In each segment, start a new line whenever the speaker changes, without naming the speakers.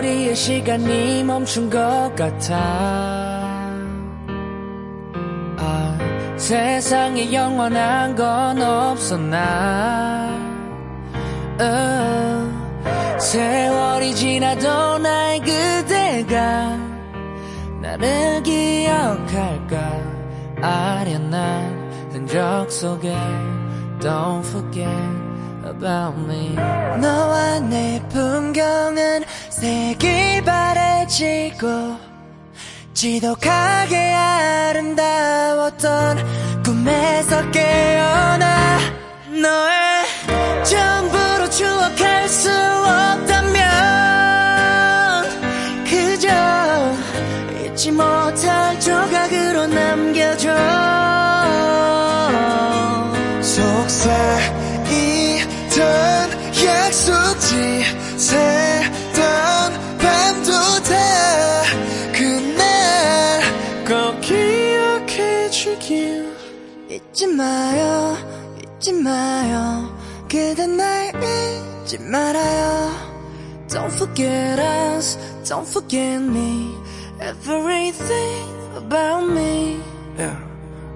우리의 시간이 멈춘 것 같아. 아, 세상에 영원한 건 없어 나. 어, 세월이 지나도 나의 그대가 나를 기억할까? 아련한 흔적 속에 Don't forget about me.
너와 내 풍경은 색이 바래지고 지독하게 아름다웠던 꿈에서 깨어나 너의 전부로 추억할 수 없다면 그저 잊지 못할 조각으로 남겨줘.
속삭 약속지 새던 밤도 다 그날 꼭 기억해 주길
잊지 마요 잊지 마요 그대 날 잊지 말아요 Don't forget us Don't forget me Everything about me
yeah,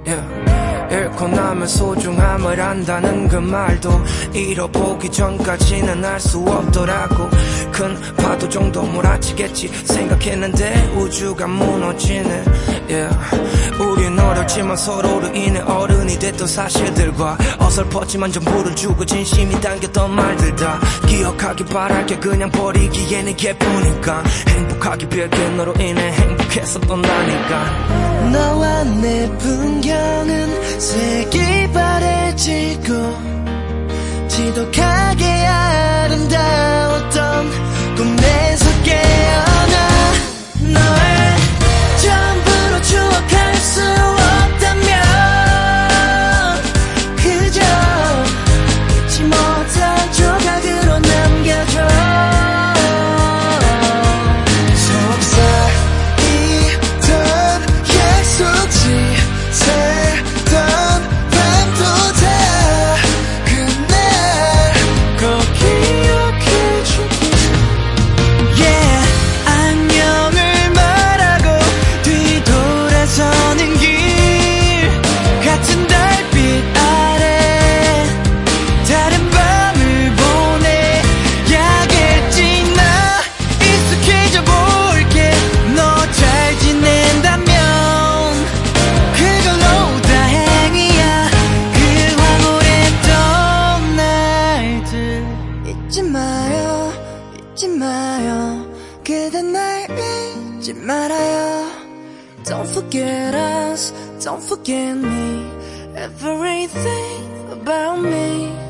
yeah. 잃고 나면 소중함을 안다는 그 말도 잃어보기 전까지는 알 수 없더라고. 큰 파도 정도 몰아치겠지 생각했는데 우주가 무너지네. Yeah. 우린 어렸지만 서로를 인해 어른이 됐던 사실들과 어설펐지만 전부를 주고 진심이 담겼던 말들 다 기억하기 바랄게. 그냥 버리기에는 예쁘니까. 행복하기 빌게 너로 인해 행복했었던 나니까.
너와 내 바래 지고 지독하게 아름다웠던 꿈에 잊지 말아요 Don't forget us Don't forget me Everything about me 너의